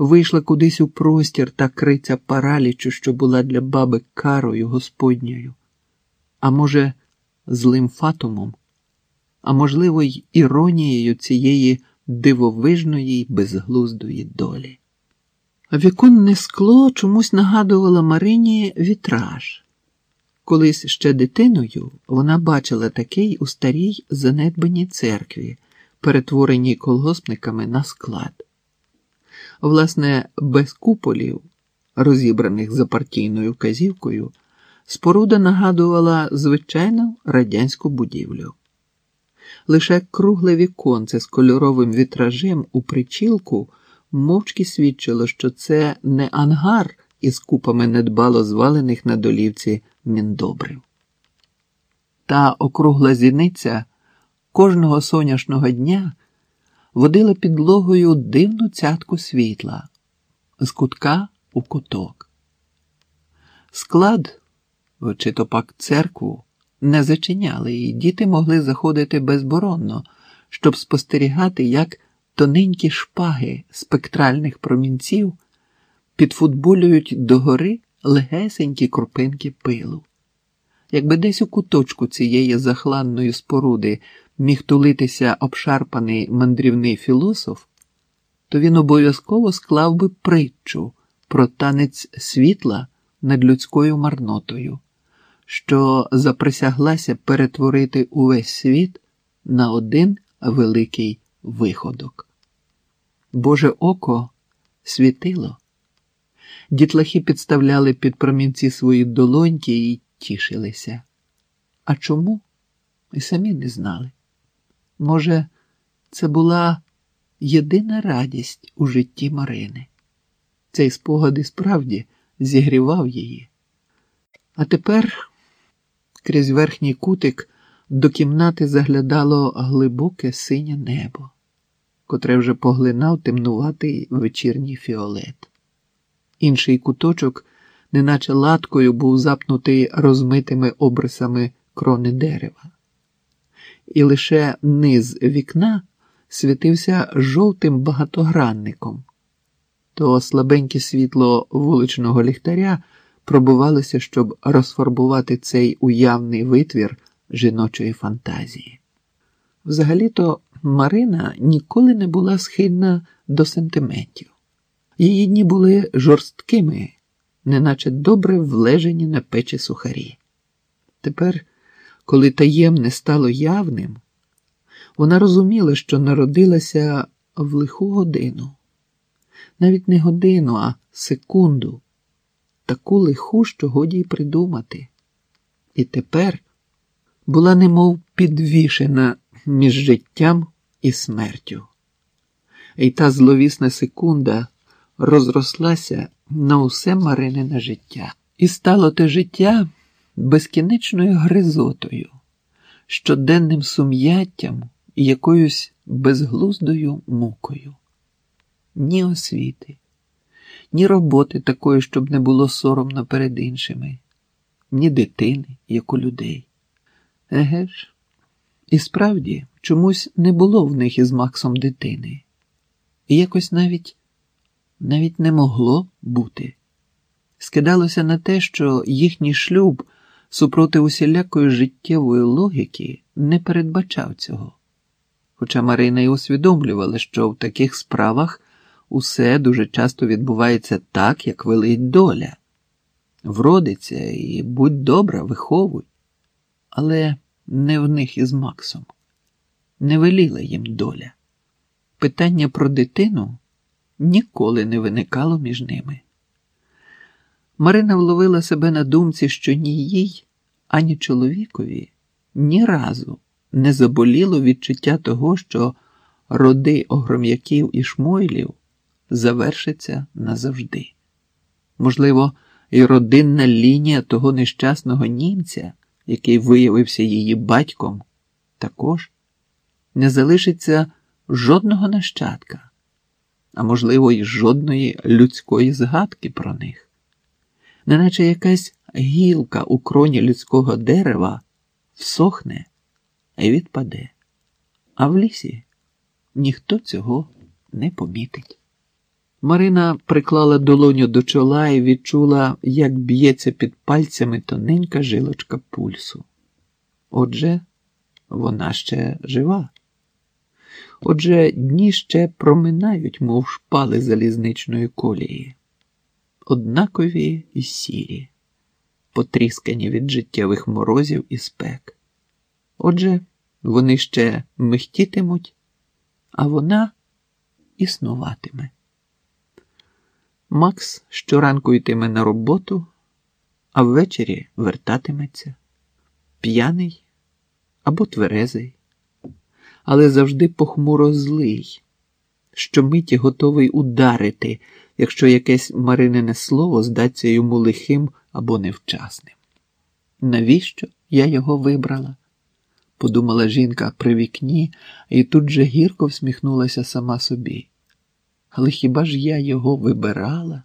вийшла кудись у простір та криця паралічу, що була для баби карою господньою, а може, злим фатумом, а можливо, й іронією цієї дивовижної й безглуздої долі. Віконне скло чомусь нагадувало Марині вітраж. Колись ще дитиною вона бачила такий у старій занедбаній церкві, перетвореній колгоспниками на склад. Власне, без куполів, розібраних за партійною казівкою, споруда нагадувала звичайну радянську будівлю. Лише кругле віконце з кольоровим вітражем у причілку мовчки свідчило, що це не ангар із купами недбало звалених на долівці міндобрив. Та округла зіниця кожного соняшного дня водила підлогою дивну цятку світла з кутка у куток. Склад, чи то пак церкву, не зачиняли, і діти могли заходити безборонно, щоб спостерігати, як тоненькі шпаги спектральних промінців підфутболюють догори легесенькі крупинки пилу. Якби десь у куточку цієї захланної споруди міг тулитися обшарпаний мандрівний філософ, то він обов'язково склав би притчу про танець світла над людською марнотою, що заприсяглася перетворити увесь світ на один великий виходок. Боже око світило. Дітлахи підставляли під промінці свої долоньки і тішилися. А чому? І самі не знали. Може, це була єдина радість у житті Марини. Цей спогад і справді зігрівав її. А тепер крізь верхній кутик до кімнати заглядало глибоке синє небо, котре вже поглинав темнуватий вечірній фіолет. Інший куточок, неначе латкою, був запнутий розмитими обрисами крони дерева, і лише низ вікна світився жовтим багатогранником, то слабеньке світло вуличного ліхтаря пробувалося, щоб розфарбувати цей уявний витвір жіночої фантазії. Взагалі-то Марина ніколи не була схильна до сентиментів. Її дні були жорсткими, неначе добре влежені на печі сухарі. Тепер, коли таємне стало явним, вона розуміла, що народилася в лиху годину, навіть не годину, а секунду, таку лиху, що годі й придумати. І тепер була немов підвішена між життям і смертю. І та зловісна секунда розрослася на усе Маринине життя, і стало те життя безкінечною гризотою, щоденним сум'яттям і якоюсь безглуздою мукою. Ні освіти, ні роботи такої, щоб не було соромно перед іншими, ні дитини, як у людей. Еге ж, і справді чомусь не було в них із Максом дитини, і якось навіть навіть не могло бути. Скидалося на те, що їхній шлюб супроти усілякої життєвої логіки не передбачав цього. Хоча Марина й усвідомлювала, що в таких справах усе дуже часто відбувається так, як велить доля. Вродиться і будь добра, виховуй, але не в них із Максом. Не веліла їм доля. Питання про дитину ніколи не виникало між ними. Марина вловила себе на думці, що ні їй, ані чоловікові ні разу не заболіло відчуття того, що роди огром'яків і шмойлів завершиться назавжди. Можливо, і родинна лінія того нещасного німця, який виявився її батьком, також не залишиться жодного нащадка а можливо, й жодної людської згадки про них, неначе якась гілка у кроні людського дерева всохне і відпаде, а в лісі ніхто цього не помітить. Марина приклала долоню до чола і відчула, як б'ється під пальцями тоненька жилочка пульсу. Отже, вона ще жива. Отже, дні ще проминають, мов шпали залізничної колії, однакові і сірі, потріскані від життєвих морозів і спек. Отже, вони ще михтітимуть, а вона існуватиме. Макс щоранку йтиме на роботу, а ввечері вертатиметься, п'яний або тверезий, але завжди похмуро злий, щомиті готовий ударити, якщо якесь маринине слово здаться йому лихим або невчасним. Навіщо я його вибрала? подумала жінка при вікні і тут же гірко всміхнулася сама собі. Але хіба ж я його вибирала?